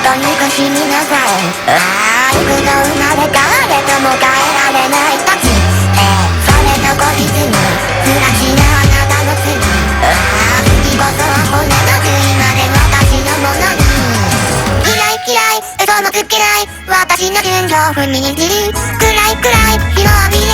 とにかしみなさいああ僕の生まれたわれとも変えられない時えそれとこいつにずらしなあなたの罪ああ次こそは骨の髄まで私のものに嫌い嫌い。嘘もつけない。私の順序を踏みにじり暗い暗い。日を浴びる